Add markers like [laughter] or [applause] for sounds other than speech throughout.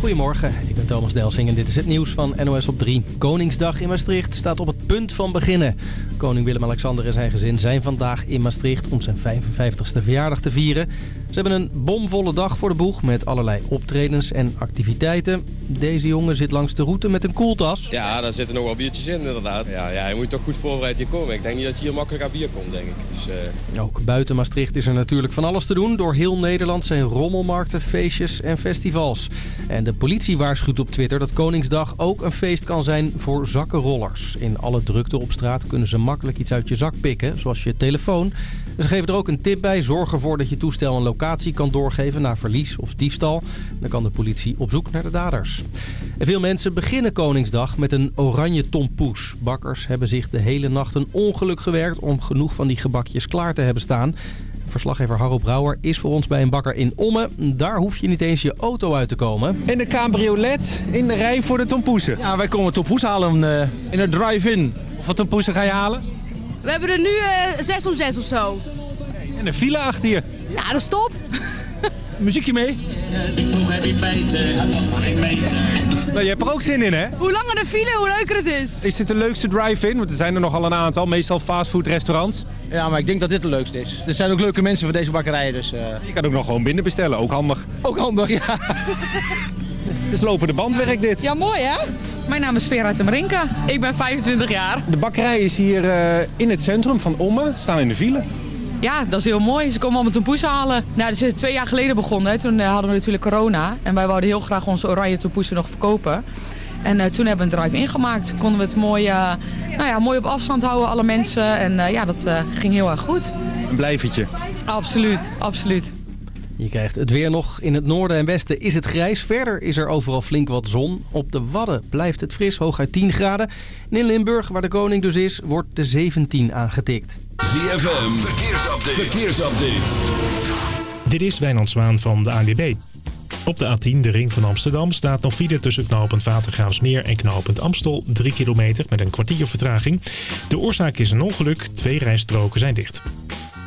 Goedemorgen, ik ben Thomas Delsing en dit is het nieuws van NOS op 3. Koningsdag in Maastricht staat op het punt van beginnen. Koning Willem-Alexander en zijn gezin zijn vandaag in Maastricht om zijn 55ste verjaardag te vieren. Ze hebben een bomvolle dag voor de boeg met allerlei optredens en activiteiten. Deze jongen zit langs de route met een koeltas. Ja, daar zitten nog wel biertjes in inderdaad. Ja, ja, je moet toch goed voorbereid hier komen. Ik denk niet dat je hier makkelijk aan bier komt, denk ik. Dus, uh... Ook buiten Maastricht is er natuurlijk van alles te doen. Door heel Nederland zijn rommelmarkten, feestjes en festivals. En de politie waarschuwt op Twitter dat Koningsdag ook een feest kan zijn voor zakkenrollers. In alle drukte op straat kunnen ze makkelijk iets uit je zak pikken, zoals je telefoon. Ze geven er ook een tip bij. Zorg ervoor dat je toestel een locatie kan doorgeven naar verlies of diefstal. Dan kan de politie op zoek naar de daders. En veel mensen beginnen Koningsdag met een oranje tompoes. Bakkers hebben zich de hele nacht een ongeluk gewerkt om genoeg van die gebakjes klaar te hebben staan. Verslaggever Harro Brouwer is voor ons bij een bakker in Ommen. Daar hoef je niet eens je auto uit te komen. In de cabriolet, in de rij voor de tompoesen. Ja, wij komen tompoes halen uh, in een drive-in. Wat tompoesen ga je halen? We hebben er nu uh, zes om zes of zo. En een file achter je. Ja, dat stop. [laughs] Muziekje mee? Ik vroeg heb je feiten, het was van geen meter. Nou, je hebt er ook zin in, hè? Hoe langer de file, hoe leuker het is. Is dit de leukste drive-in? Want er zijn er nogal een aantal, meestal fastfood restaurants. Ja, maar ik denk dat dit de leukste is. Er zijn ook leuke mensen van deze bakkerijen, dus... Uh... Je kan ook nog gewoon binnen bestellen, ook handig. Ook handig, ja. [laughs] Het is lopende bandwerk dit. Ja, mooi hè? Mijn naam is Vera Temerinka. Ik ben 25 jaar. De bakkerij is hier uh, in het centrum van Ommen, staan in de file. Ja, dat is heel mooi. Ze komen allemaal tompoes halen. Nou, dat is twee jaar geleden begonnen. Toen uh, hadden we natuurlijk corona. En wij wouden heel graag onze oranje tompoesen nog verkopen. En uh, toen hebben we een drive-in gemaakt. Konden we het mooi, uh, nou ja, mooi op afstand houden, alle mensen. En uh, ja, dat ging heel erg goed. Een blijvertje? Absoluut, absoluut. Je krijgt het weer nog. In het noorden en westen is het grijs. Verder is er overal flink wat zon. Op de Wadden blijft het fris, hooguit 10 graden. En in Limburg, waar de koning dus is, wordt de 17 aangetikt. ZFM, verkeersupdate. verkeersupdate. Dit is Wijnand Zwaan van de ANWB. Op de A10, de ring van Amsterdam, staat nog file tussen knooppunt Watergraafsmeer en knooppunt Amstel. 3 kilometer met een kwartier vertraging. De oorzaak is een ongeluk. Twee rijstroken zijn dicht.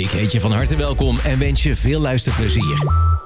Ik heet je van harte welkom en wens je veel luisterplezier.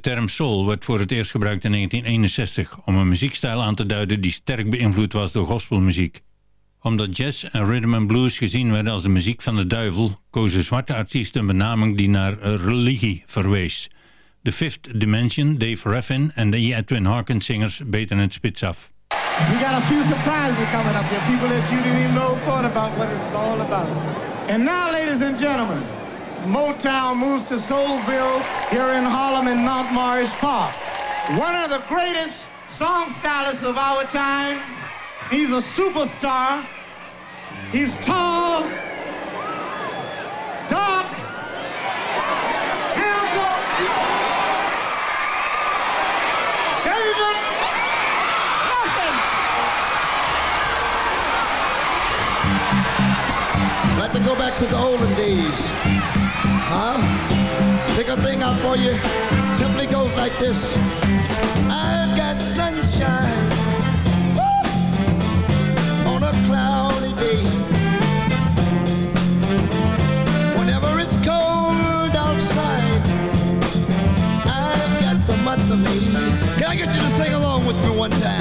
De term soul werd voor het eerst gebruikt in 1961 om een muziekstijl aan te duiden die sterk beïnvloed was door gospelmuziek. Omdat jazz en rhythm and blues gezien werden als de muziek van de duivel, kozen zwarte artiesten een benaming die naar religie verwees. The Fifth Dimension, Dave Raffin en de Edwin Harkins zingers beten het spits af. We got a few surprises coming up here, people that you didn't even know about what it's all about. And now, ladies and gentlemen, Motown moves to Soulville here in Harlem in Mount Morris Park. One of the greatest song stylists of our time. He's a superstar. He's tall, dark, handsome. David go back to the olden for you. Simply goes like this. I've got sunshine woo, on a cloudy day. Whenever it's cold outside, I've got the month of May. Can I get you to sing along with me one time?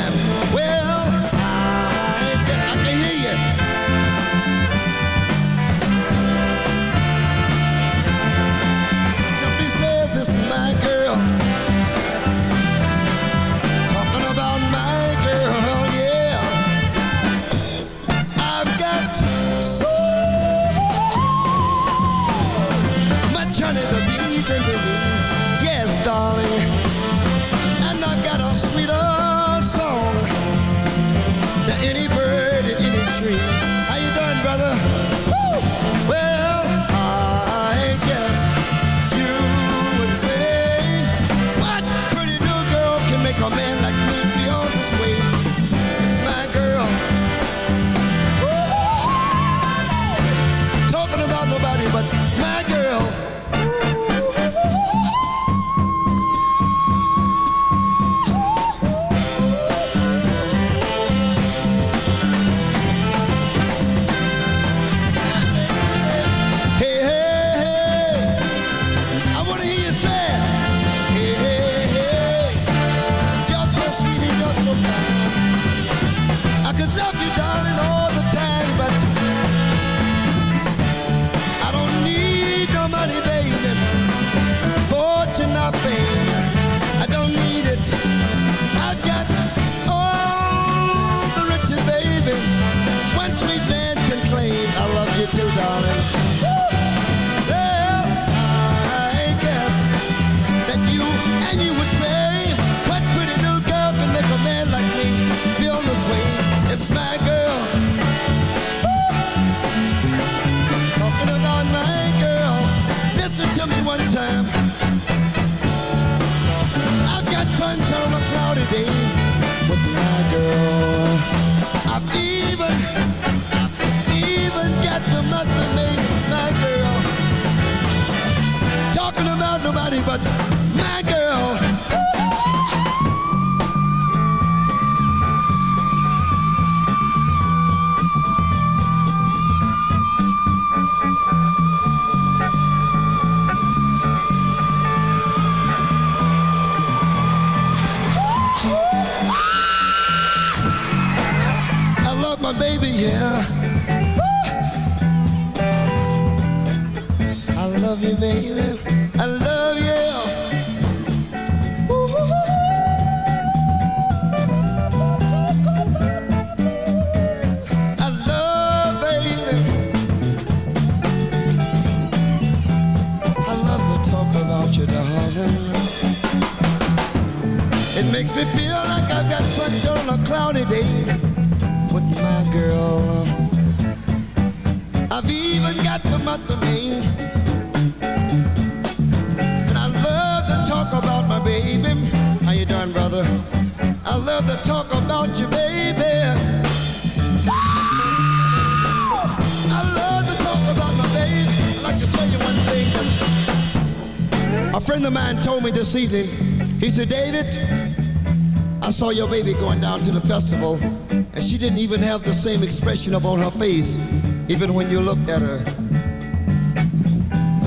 Your baby going down to the festival, and she didn't even have the same expression up on her face, even when you looked at her.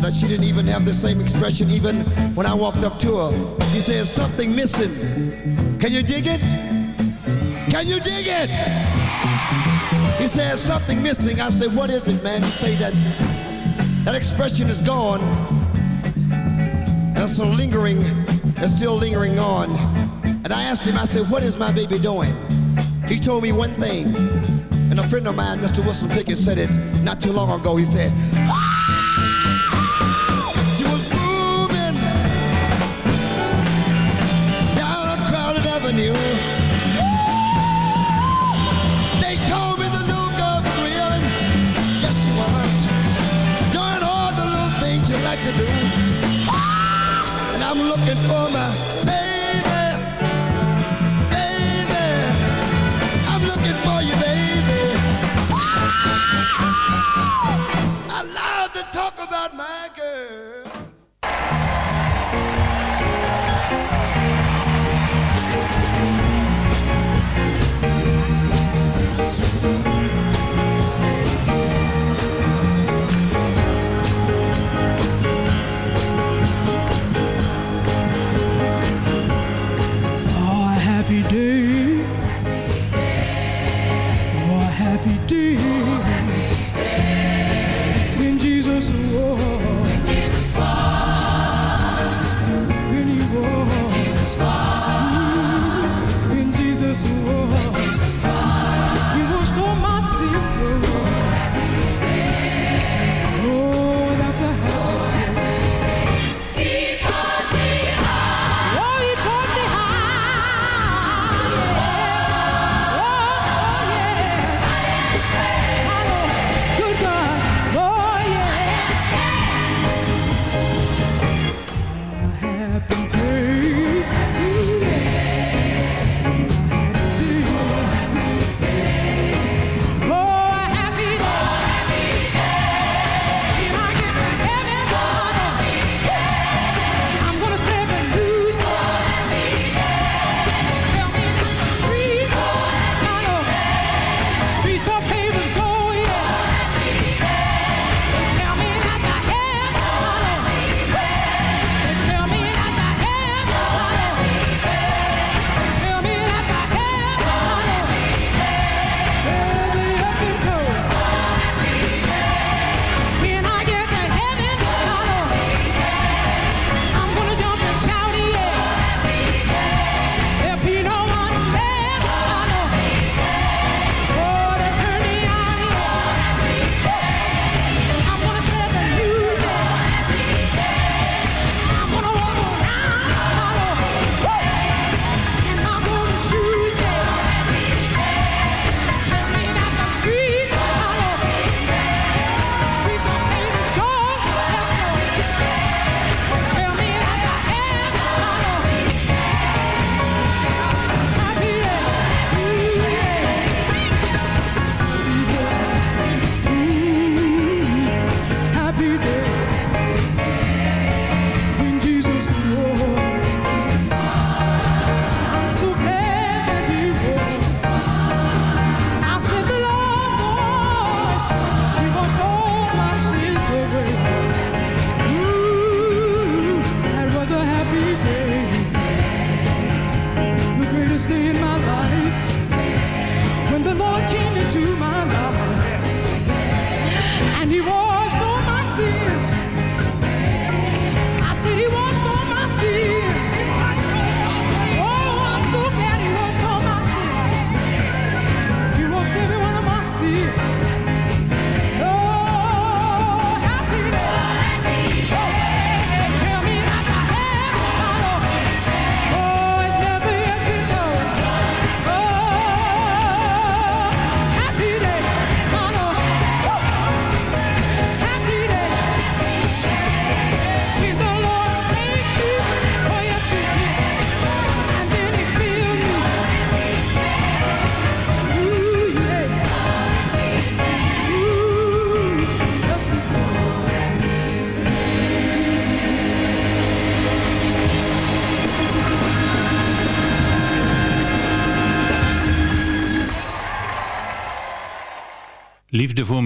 That she didn't even have the same expression even when I walked up to her. He said, something missing. Can you dig it? Can you dig it? He said, something missing. I said, what is it, man? He said that that expression is gone. That's so lingering, it's still lingering on. And I asked him, I said, what is my baby doing? He told me one thing. And a friend of mine, Mr. Wilson Pickett, said it not too long ago. He said, ah, she was moving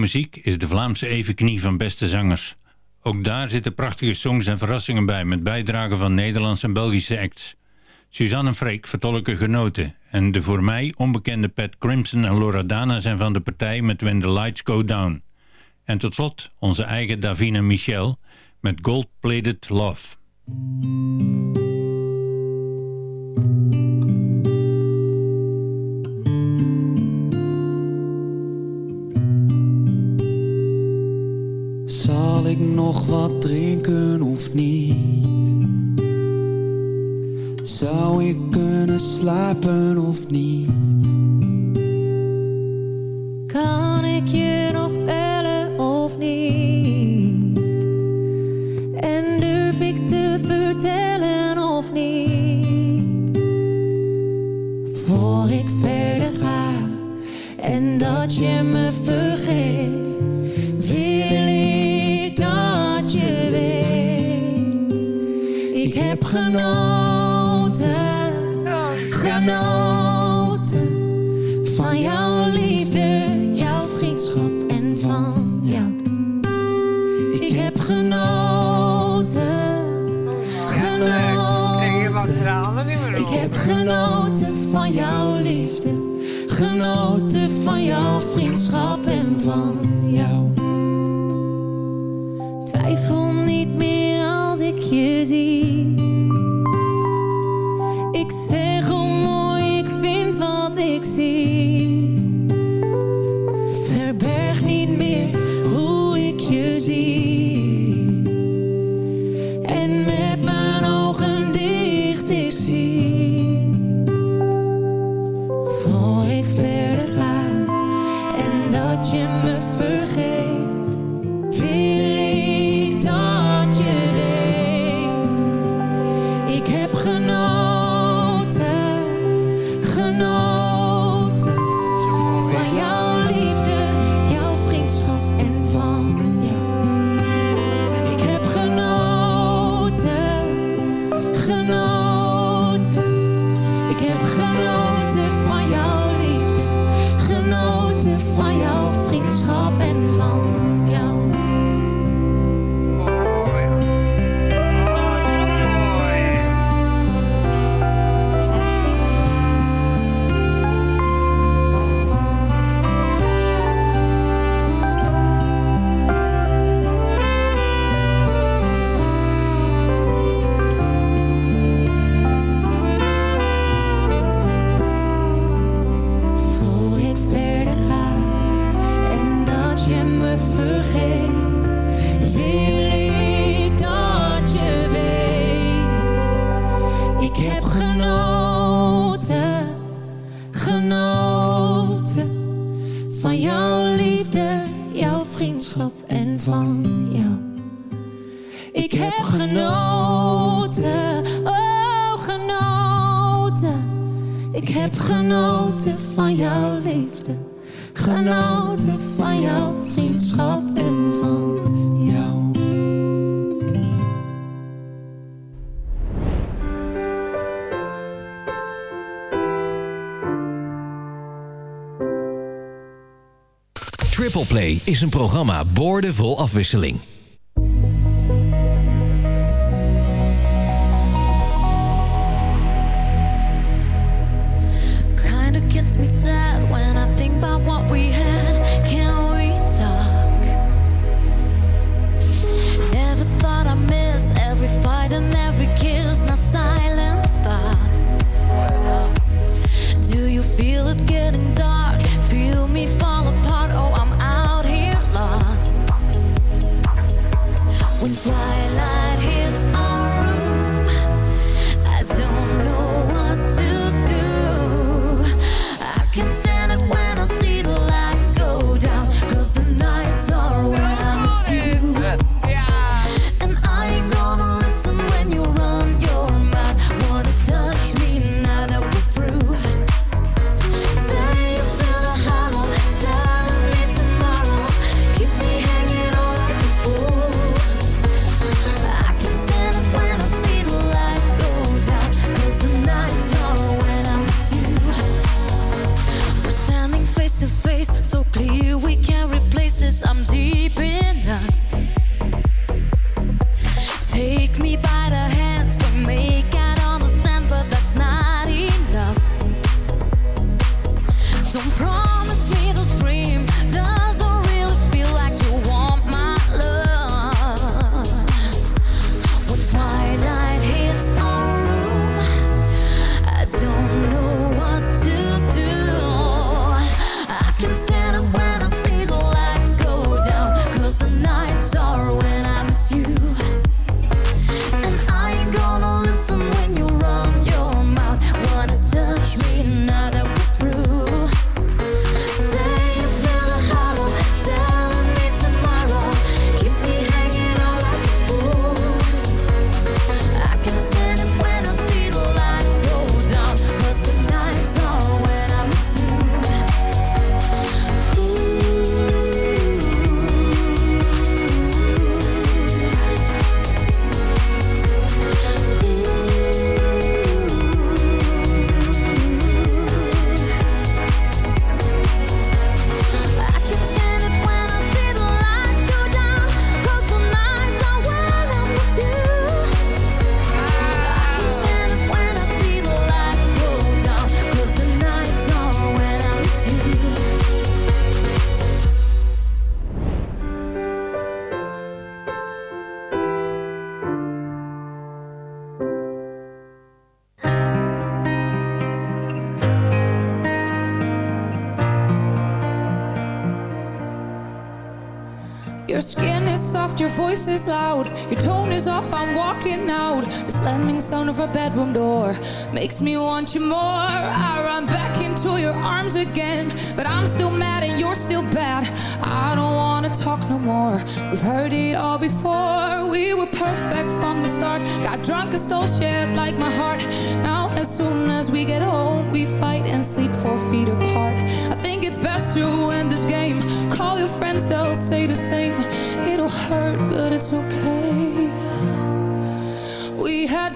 muziek is de Vlaamse evenknie van beste zangers. Ook daar zitten prachtige songs en verrassingen bij met bijdragen van Nederlandse en Belgische acts. Suzanne en Freek vertolken genoten en de voor mij onbekende Pat Crimson en Laura Dana zijn van de partij met When the Lights Go Down. En tot slot onze eigen Davina Michel met Gold Plated Love. Ik nog wat drinken of niet? Zou ik kunnen slapen of niet? Kan ik je nog bellen of niet? En durf ik te vertellen of niet? Voor ik verder ga en dat je me vergeet, genoten, genoten van jouw liefde, jouw vriendschap en van jou. Ik heb genoten, genoten. Ik heb genoten van jouw liefde, genoten van jouw vriendschap en van is een programma boordevol afwisseling. Soft, your voice is loud. Your tone is off, I'm walking out. The slamming sound of our bedroom door makes me want you more. I run back into your arms again, but I'm still mad and you're still bad. I don't wanna talk no more. We've heard it all before. We were perfect from the start. Got drunk and stole shit like my heart. Now, as soon as we get home, we fight and sleep four feet apart. I think it's best to end this game. Call your friends, they'll say the same. It'll hurt, but it's okay. We had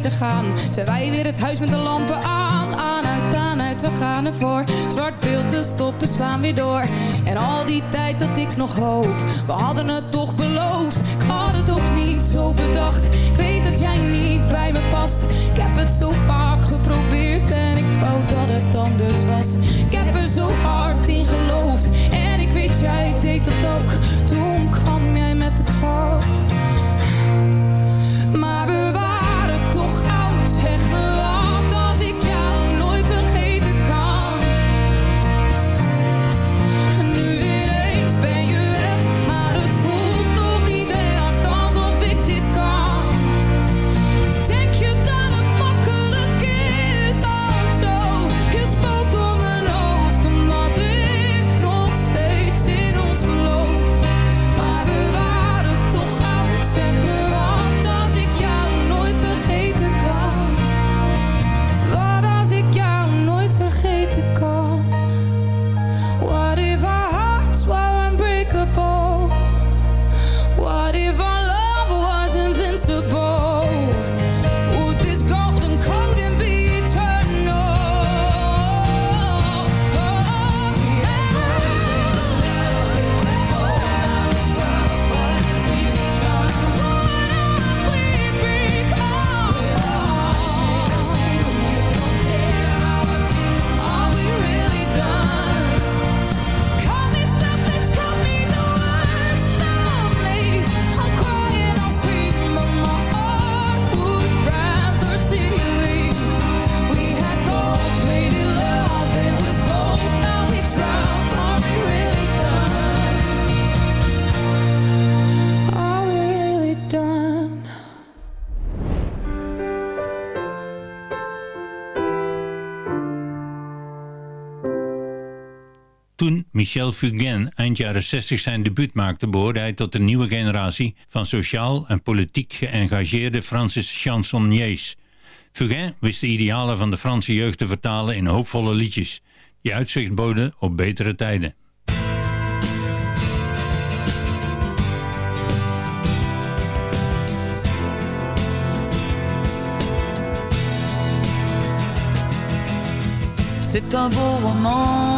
beter gaan, zijn wij weer het huis met de lampen aan. Aan, uit, aan, uit, we gaan ervoor. Zwart beeld te stoppen, slaan weer door. En al die tijd dat ik nog hoop, we hadden het toch beloofd. Ik had het ook niet zo bedacht. Ik weet dat jij niet bij me past. Ik heb het zo vaak geprobeerd en ik wou dat het anders was. Ik heb er zo hard in geloofd en ik weet jij deed dat ook. Toen kwam jij met de klap. Michel Fugain eind jaren 60 zijn debuut maakte, behoorde hij tot de nieuwe generatie van sociaal en politiek geëngageerde Franse chansonniers. Fugain wist de idealen van de Franse jeugd te vertalen in hoopvolle liedjes, die uitzicht boden op betere tijden. C'est un beau roman,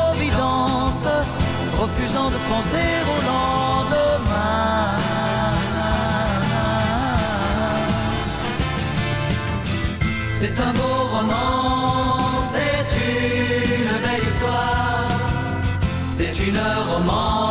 providence, refusant de penser au lendemain. C'est un beau roman, c'est une belle histoire, c'est une romance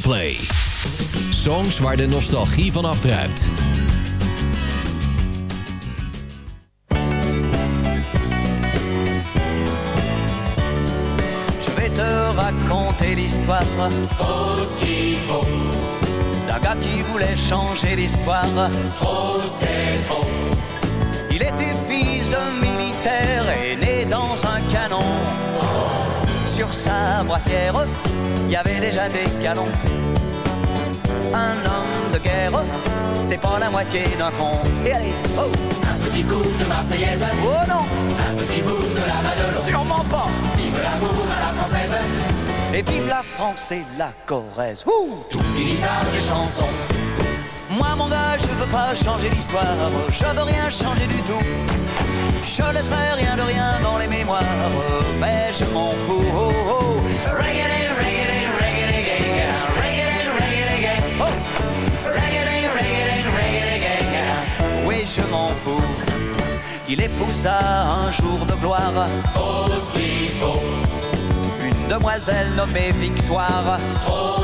Play. Songs waar de nostalgie van afdruipt. Je vais te raconter l'histoire. Faux ce qu'il faut. D'un gars qui voulait changer l'histoire. Trop c'est faux. Sur sa brassière, il y avait déjà des galons. Un homme de guerre, c'est pas la moitié d'un con. Et allez, oh Un petit coup de Marseillaise. Oh non Un petit bout de la Madeleine. Sûrement pas. Vive l'amour à la française. Et vive la France et la Corrèze. Ouh Tout finit par des chansons. Moi mon gars, je veux pas changer l'histoire. Je veux rien changer du tout. Je laisserai rien de rien dans les mémoires. Mais je m'en fous. Oh, oh. Reggae, reggae, reggae. Reggae, reggae. Oui, je m'en fous. Il épousa un jour de gloire. Faut. Une demoiselle nommée Victoire. Trop.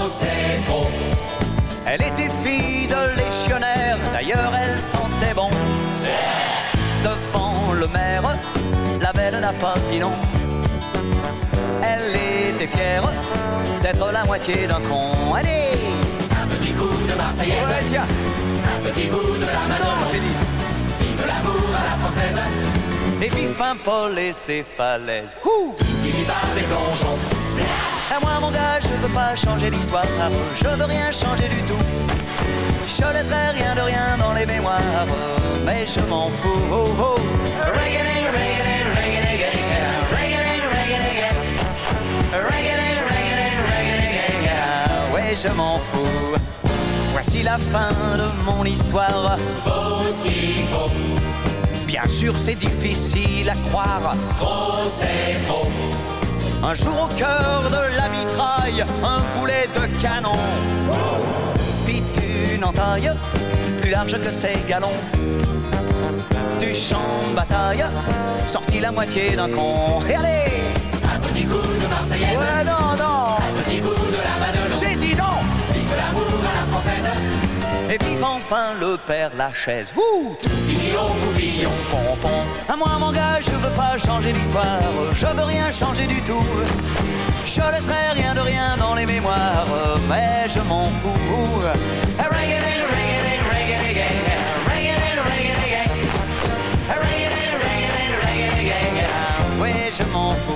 Elle était fille de légionnaire, d'ailleurs elle sentait bon. Devant le maire, la belle n'a pas dit non. Elle était fière d'être la moitié d'un con. Allez Un petit coup de Marseillaise. Ouais, tiens. Un petit bout de la Madone. Non, j'ai dit. Vive l'amour à la française. Et vive Paul et ses falaises. Ouh par des plongeons. Et moi mon gars, je veux pas changer l'histoire. Je veux rien changer du tout. Je laisserai rien de rien dans les mémoires. Mais je m'en fous. Oh, oh. Ouais, je m'en fous. Voici la fin de mon histoire. Faut ce qu'il faut. Bien sûr, c'est difficile à croire. Trop, c'est trop. Un jour au cœur de la mitraille, un boulet de canon. Fit une entaille, plus large que ses galons. Du champ de bataille, sortit la moitié d'un con. Et allez Un petit coup de Marseillaise. Ouais, non, non. Un petit bout de la Madeleine. J'ai dit non. Vive l'amour à la française. Et vive enfin le père Lachaise. Ouh Boubillon. Pompon. Moi, mon gars, je veux pas changer l'histoire. Je veux rien changer du tout. Je laisserai rien de rien dans les mémoires. Mais je m'en fous. Je m'en fous.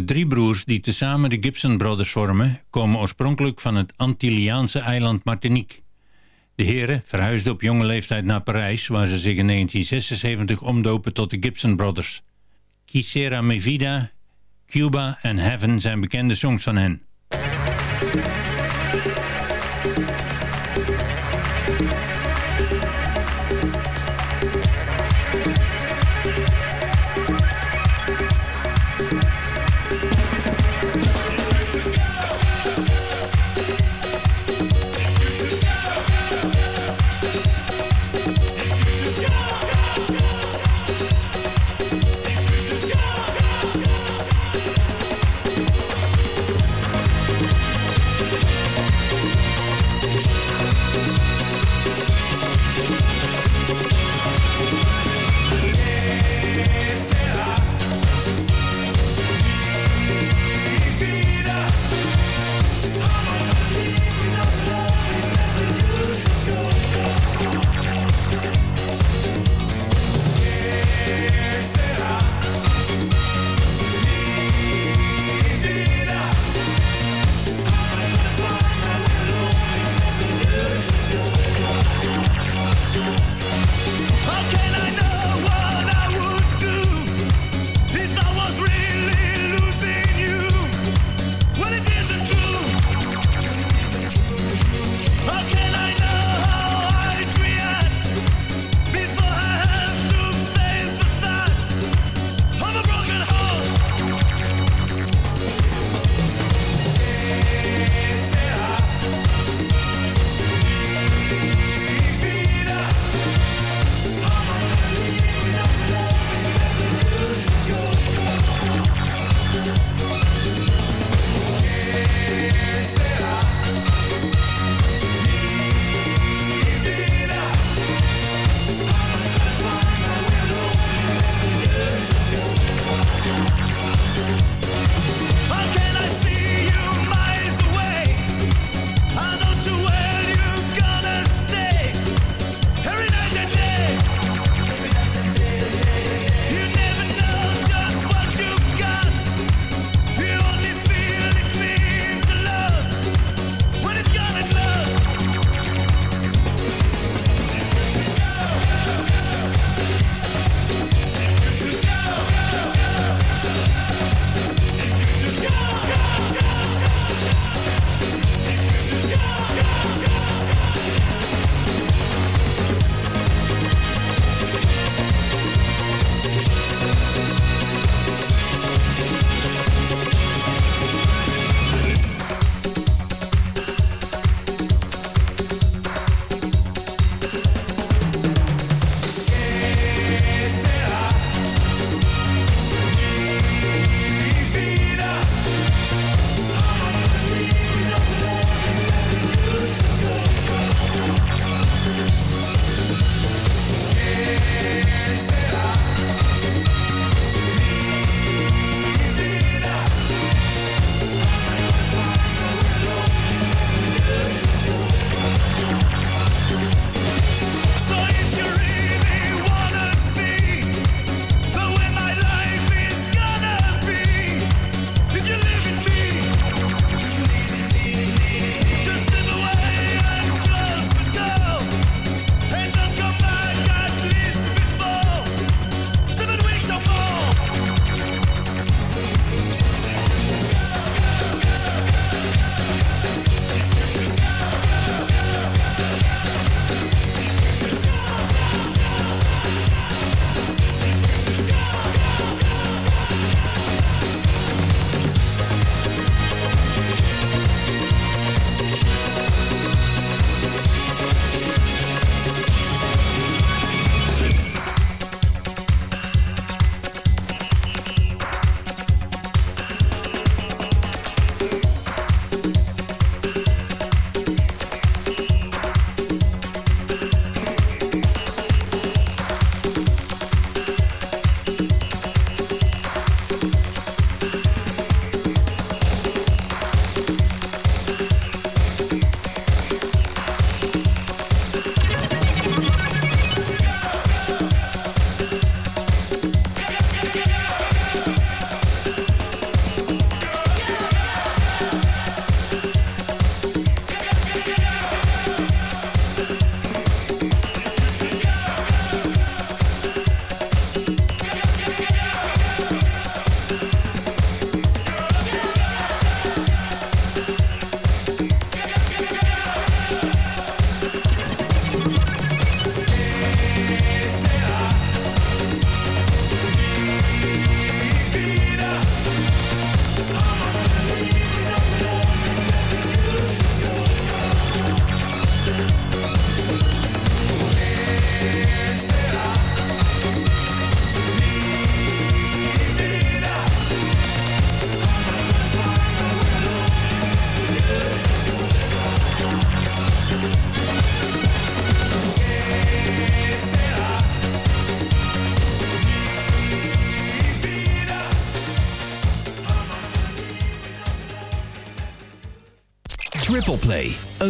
De drie broers die tezamen de Gibson Brothers vormen, komen oorspronkelijk van het Antilliaanse eiland Martinique. De heren verhuisden op jonge leeftijd naar Parijs, waar ze zich in 1976 omdopen tot de Gibson Brothers. Quisiera mi vida, Cuba en Heaven zijn bekende songs van hen.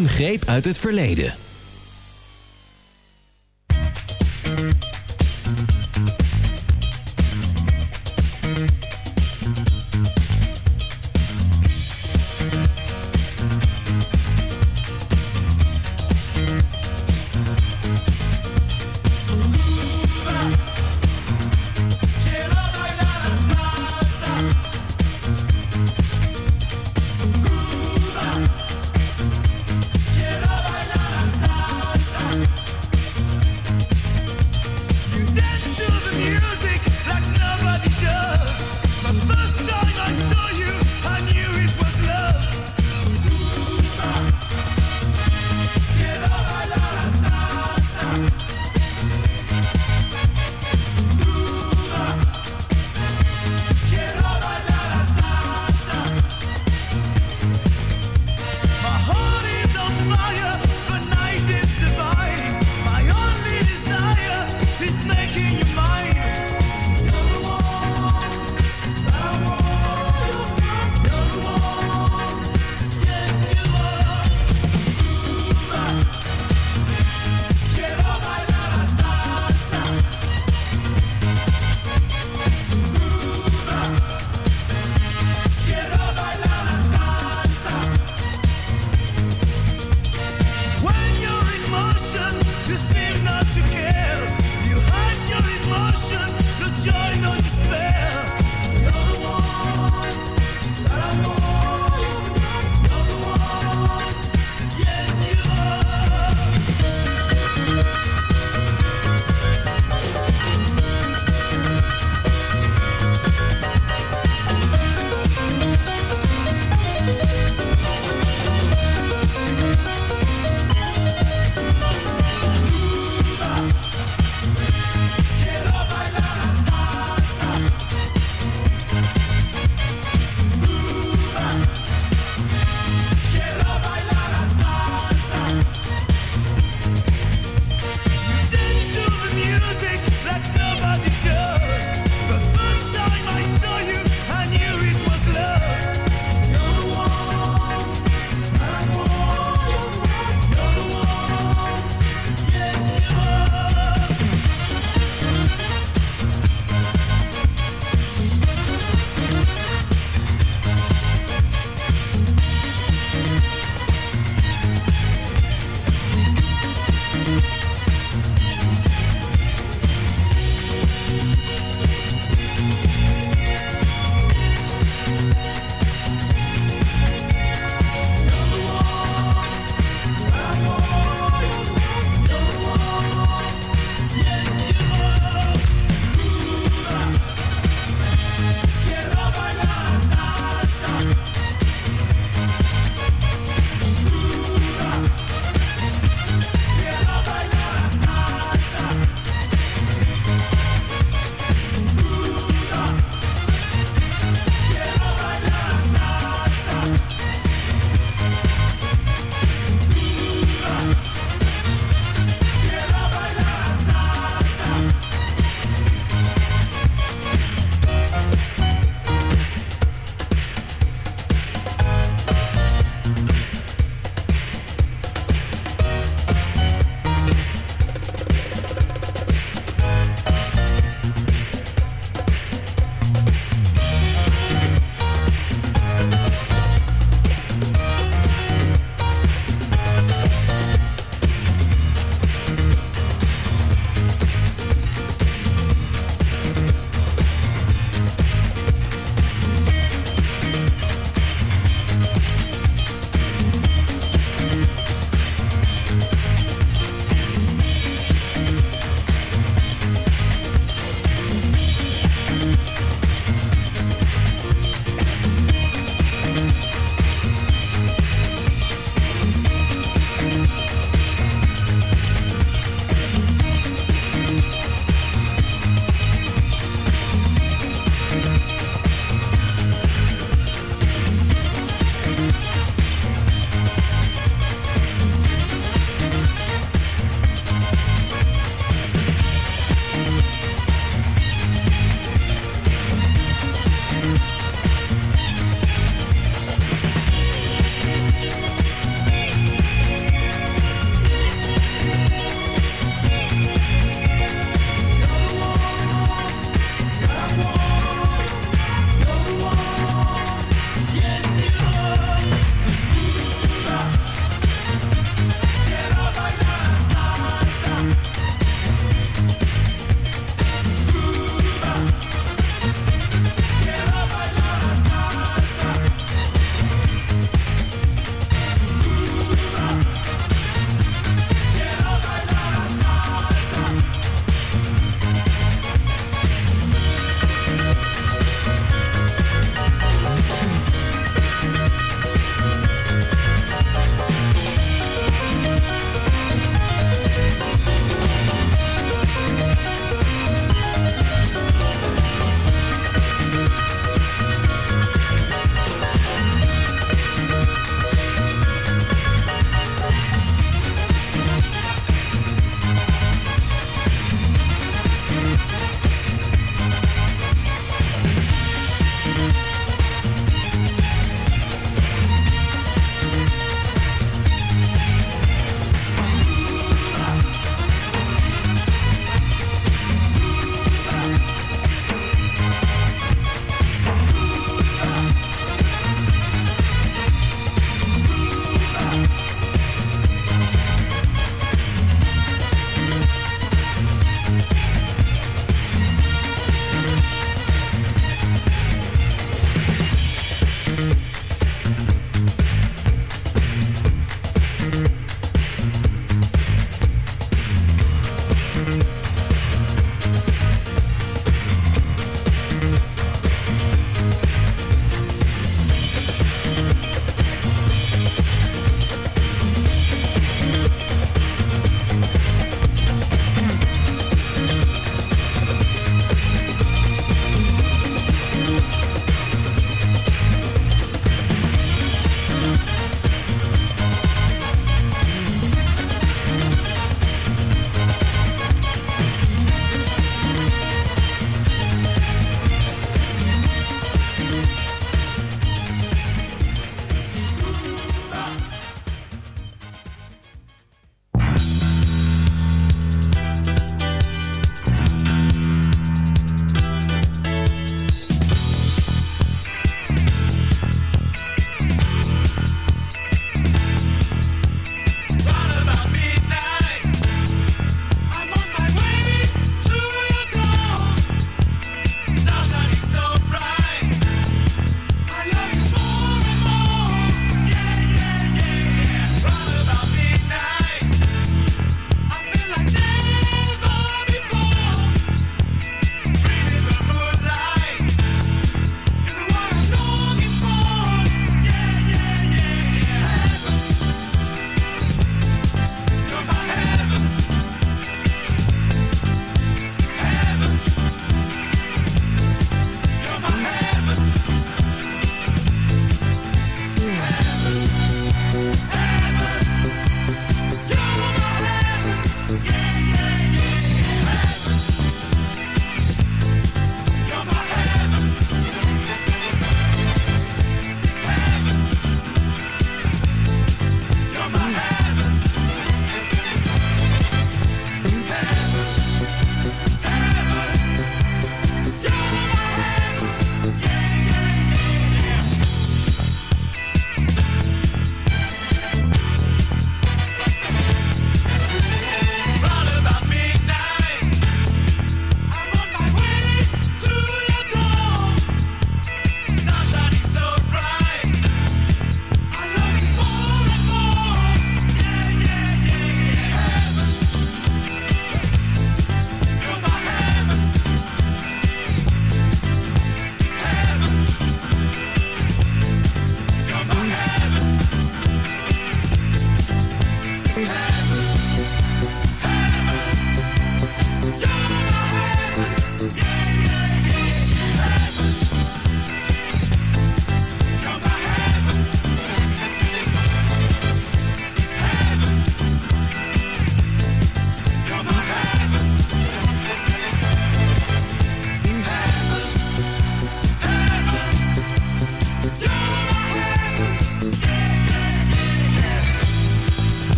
Een greep uit het verleden.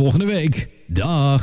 Volgende week. Dag.